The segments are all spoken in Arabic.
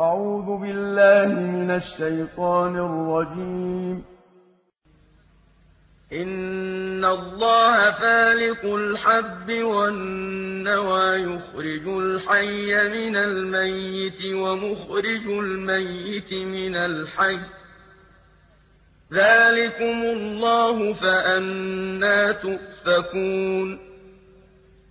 أعوذ بالله من الشيطان الرجيم. إن الله فالق الحب والنوى يخرج الحي من الميت ومخرج الميت من الحي. ذلكم الله فأنا تؤفكون.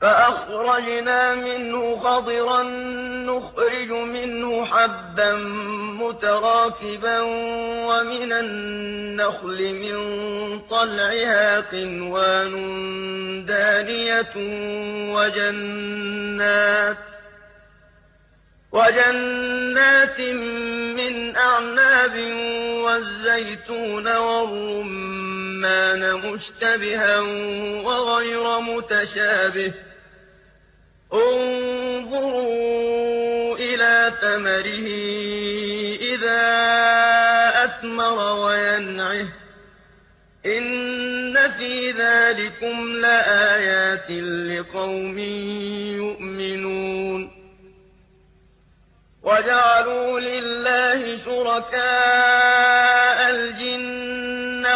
فأخرجنا منه خضرا نخرج منه حبا متراكبا ومن النخل من طلعها قنوان دانية وجنات وجنات من أعناب والزيتون والرمان مشتبها وغير متشابه. انظروا إلى ثمره إذا أثمر وينعه. إن في ذلكم لآيات لقوم يؤمنون. وجعلوا لله شركاء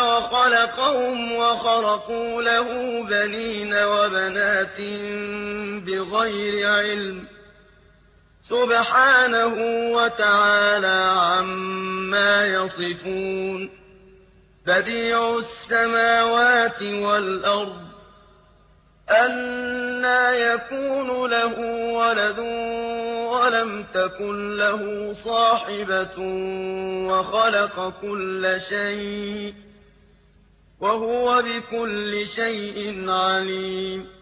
وخلقهم وخرقوا له بنين وبنات بغير علم. سبحانه وتعالى عما يصفون. بديع السماوات والأرض. أنا يكون له ولد ولم تكن له صاحبة وخلق كل شيء. وهو بكل شيء عليم.